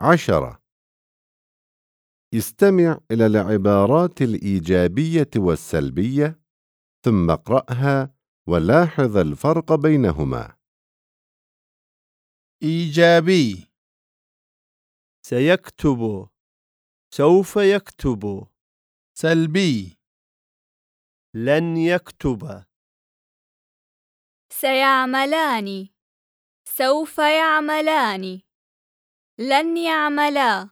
عشرة. استمع إلى العبارات الإيجابية والسلبية ثم اقرأها ولاحظ الفرق بينهما. إيجابي. سيكتب. سوف يكتب. سلبي. لن يكتب. سيعملان. سوف يعملان. لن يعملا.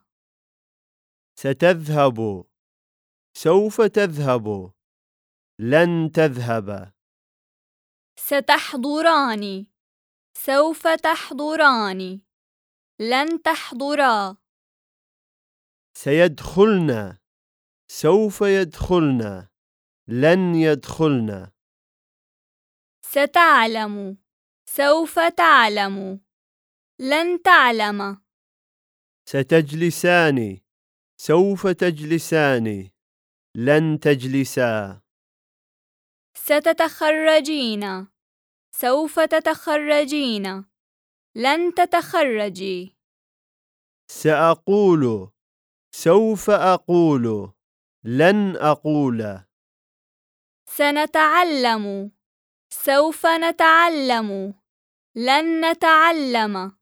ستذهب. سوف تذهب. لن تذهب. ستحضران سوف تحضران لن تحضرا. سيدخلن سوف يدخلن لن يدخلن ستعلم. سوف تعلم. لن تعلم. ستجلسان. سوف تجلسان. لن تجلسا. ستتخرجين. سوف تتخرجين. لن تتخرجي. سأقول. سوف أقول. لن أقول. سنتعلم. سوف نتعلم. لن نتعلم.